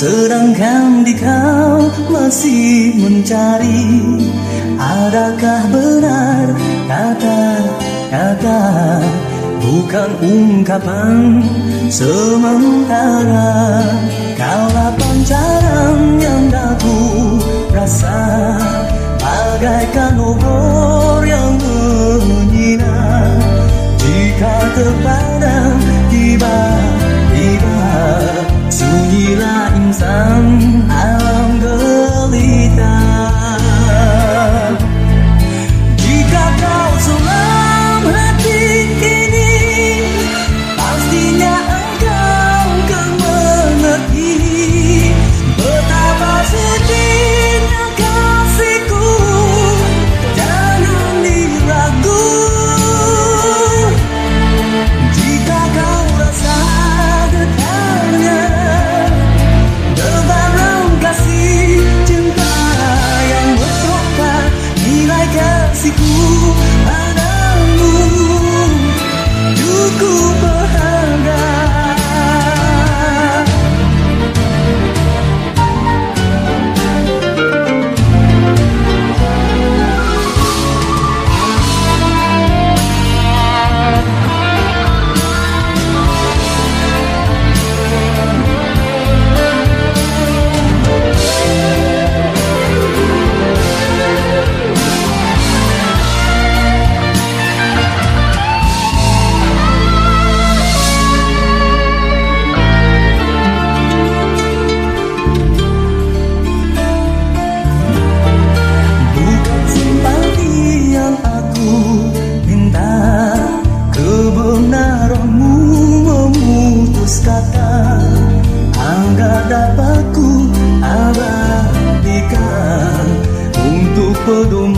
Sedangkan di kau masih mencari Adakah benar kata-kata Bukan ungkapan sementara? Kaulah pancaran kasihku padamu. Cukup quando